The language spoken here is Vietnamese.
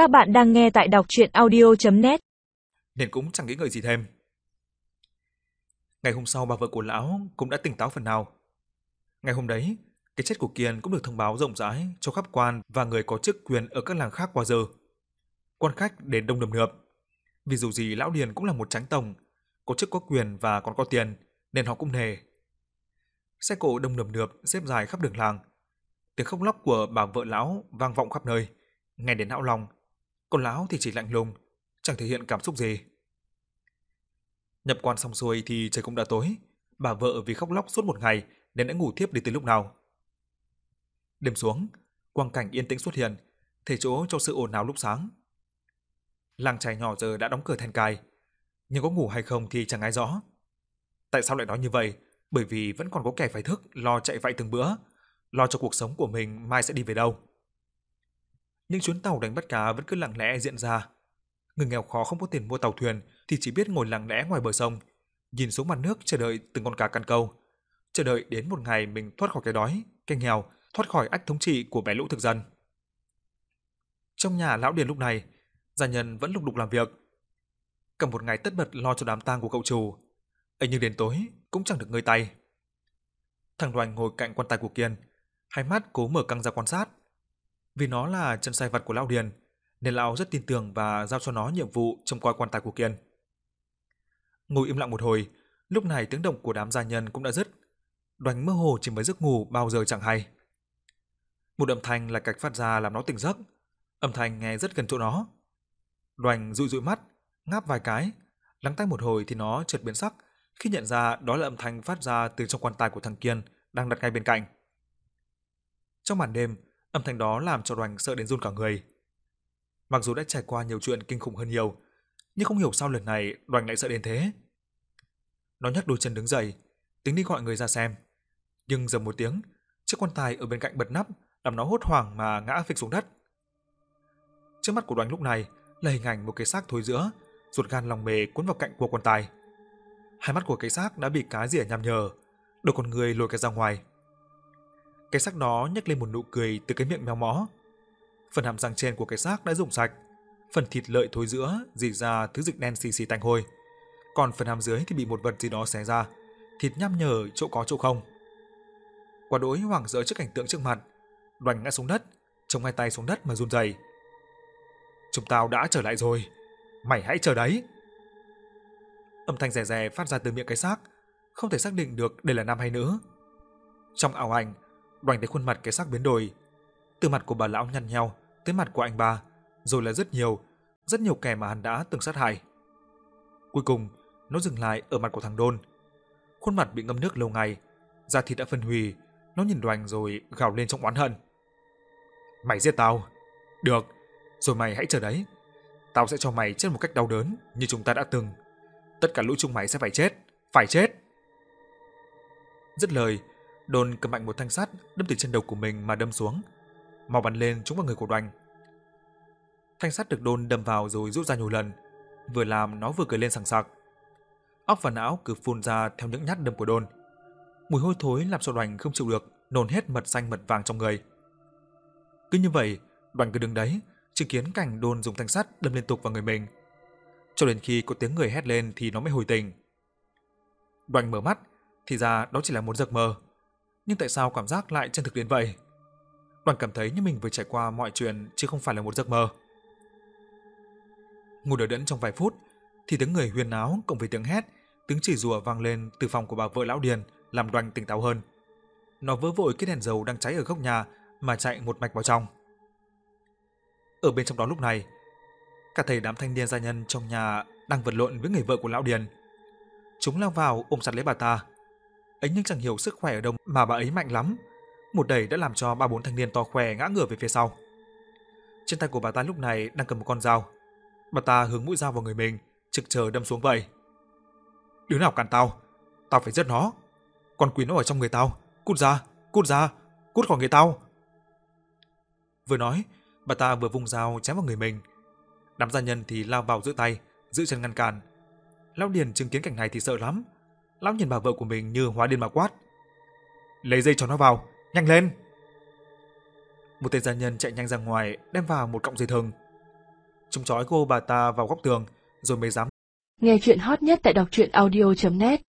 Các bạn đang nghe tại đọc chuyện audio.net Nên cũng chẳng nghĩ ngợi gì thêm. Ngày hôm sau bà vợ của lão cũng đã tỉnh táo phần nào. Ngày hôm đấy, cái chết của Kiên cũng được thông báo rộng rãi cho khắp quan và người có chức quyền ở các làng khác qua giờ. Quan khách đến đông đầm nượp. Vì dù gì lão Điền cũng là một tránh tổng, có chức có quyền và còn có tiền, nên họ cũng nề. Xe cộ đông đầm nượp xếp dài khắp đường làng. Tiếng khóc lóc của bà vợ lão vang vọng khắp nơi, nghe đến não lòng. Còn lão thì chỉ lạnh lùng, chẳng thể hiện cảm xúc gì. Nhập quan xong xuôi thì trời cũng đã tối. Bà vợ vì khóc lóc suốt một ngày nên đã ngủ thiếp đi từ lúc nào. Đêm xuống, quang cảnh yên tĩnh xuất hiện, thể chỗ cho sự ồn ào lúc sáng. Làng trài nhỏ giờ đã đóng cửa then cài, nhưng có ngủ hay không thì chẳng ai rõ. Tại sao lại nói như vậy? Bởi vì vẫn còn có kẻ phải thức lo chạy vạy từng bữa, lo cho cuộc sống của mình mai sẽ đi về đâu. Những chuyến tàu đánh bắt cá vẫn cứ lặng lẽ diễn ra. Người nghèo khó không có tiền mua tàu thuyền thì chỉ biết ngồi lặng lẽ ngoài bờ sông, nhìn xuống mặt nước chờ đợi từng con cá cắn câu, chờ đợi đến một ngày mình thoát khỏi cái đói, cái nghèo, thoát khỏi ách thống trị của bè lũ thực dân. Trong nhà lão Điền lúc này, gia nhân vẫn lục đục làm việc. Cả một ngày tất bật lo cho đám tang của cậu chủ. ấy nhưng đến tối cũng chẳng được ngơi tay. Thằng Đoành ngồi cạnh quan tài của Kiên, hai mắt cố mở căng ra quan sát. Vì nó là chân sai vật của lão Điền, nên lão rất tin tưởng và giao cho nó nhiệm vụ trông coi quan tài của Kiên. Ngồi im lặng một hồi, lúc này tiếng động của đám gia nhân cũng đã dứt. Đoành mơ hồ chỉ mới giấc ngủ bao giờ chẳng hay. Một âm thanh là cạch phát ra làm nó tỉnh giấc. Âm thanh nghe rất gần chỗ nó. Đoành dụi dụi mắt, ngáp vài cái, lắng tai một hồi thì nó chợt biến sắc khi nhận ra đó là âm thanh phát ra từ trong quan tài của thằng Kiên đang đặt ngay bên cạnh. Trong màn đêm, âm thanh đó làm cho Đoành sợ đến run cả người. Mặc dù đã trải qua nhiều chuyện kinh khủng hơn nhiều, nhưng không hiểu sao lần này Đoành lại sợ đến thế. Nó nhấc đôi chân đứng dậy, tính đi gọi người ra xem. Nhưng dầm một tiếng, chiếc quan tài ở bên cạnh bật nắp làm nó hốt hoảng mà ngã phịch xuống đất. Trước mắt của Đoành lúc này là hình ảnh một cái xác thối giữa, ruột gan lòng mề cuốn vào cạnh của quan tài. Hai mắt của cái xác đã bị cá rỉa nhằm nhờ, đôi con người lôi cái ra ngoài. Cái xác đó nhếch lên một nụ cười từ cái miệng méo mó. Phần hàm răng trên của cái xác đã rụng sạch, phần thịt lợi thối giữa dì ra thứ dịch đen xì xì tanh hôi. Còn phần hàm dưới thì bị một vật gì đó xé ra, thịt nhăm nhở chỗ có chỗ không. Quả đối hoảng sợ trước cảnh tượng trước mặt, đoành ngã xuống đất, chống hai tay xuống đất mà run rẩy. Chúng tao đã trở lại rồi, mày hãy chờ đấy. Âm thanh rè rè phát ra từ miệng cái xác, không thể xác định được đây là nam hay nữ. Trong ảo ảnh, Đoàn thấy khuôn mặt cái xác biến đổi, từ mặt của bà lão nhăn nhau, tới mặt của anh ba, rồi là rất nhiều, rất nhiều kẻ mà hắn đã từng sát hại. Cuối cùng, nó dừng lại ở mặt của thằng Đôn. Khuôn mặt bị ngâm nước lâu ngày, da thịt đã phân hủy, nó nhìn Đoàn rồi gào lên trong oán hận. Mày giết tao. Được, rồi mày hãy chờ đấy. Tao sẽ cho mày chết một cách đau đớn như chúng ta đã từng. Tất cả lũ chúng mày sẽ phải chết, phải chết. Dứt lời, Đôn cầm mạnh một thanh sắt đâm từ chân đầu của mình mà đâm xuống. Mau bắn lên trúng vào người của Đoành. Thanh sắt được Đôn đâm vào rồi rút ra nhiều lần, vừa làm nó vừa cười lên sảng sặc. Óc và não cứ phun ra theo những nhát đâm của Đôn. Mùi hôi thối làm cho Đoành không chịu được, nôn hết mật xanh mật vàng trong người. Cứ như vậy, Đoành cứ đứng đấy, chứng kiến cảnh Đôn dùng thanh sắt đâm liên tục vào người mình. Cho đến khi có tiếng người hét lên thì nó mới hồi tỉnh. Đoành mở mắt, thì ra đó chỉ là một giấc mơ. Nhưng tại sao cảm giác lại chân thực đến vậy? Đoàn cảm thấy như mình vừa trải qua mọi chuyện chứ không phải là một giấc mơ. Ngủ đờ đẫn trong vài phút, thì tiếng người huyên náo cộng với tiếng hét, tiếng chỉ rủa vang lên từ phòng của bà vợ lão Điền, làm Đoàn tỉnh táo hơn. Nó vỡ vội cái đèn dầu đang cháy ở góc nhà mà chạy một mạch vào trong. Ở bên trong đó lúc này, cả thầy đám thanh niên gia nhân trong nhà đang vật lộn với người vợ của lão Điền. Chúng lao vào ôm chặt lấy bà ta. Ấy nhưng chẳng hiểu sức khỏe ở đâu mà bà ấy mạnh lắm. Một đẩy đã làm cho ba bốn thanh niên to khỏe ngã ngửa về phía sau. Trên tay của bà ta lúc này đang cầm một con dao. Bà ta hướng mũi dao vào người mình, trực chờ đâm xuống vậy. Đứa nào cản tao? Tao phải giết nó. Con quỷ nó ở trong người tao. Cút ra, cút ra, cút khỏi người tao. Vừa nói, bà ta vừa vung dao chém vào người mình. Đám gia nhân thì lao vào giữ tay, giữ chân ngăn cản. Lão Điền chứng kiến cảnh này thì sợ lắm. Lão nhìn bà vợ của mình như hóa điên mà quát. Lấy dây cho nó vào, nhanh lên. Một tên gia nhân chạy nhanh ra ngoài, đem vào một cọng dây thừng. Chúng trói cô bà ta vào góc tường rồi mới dám Nghe chuyện hot nhất tại đọc truyện audio.net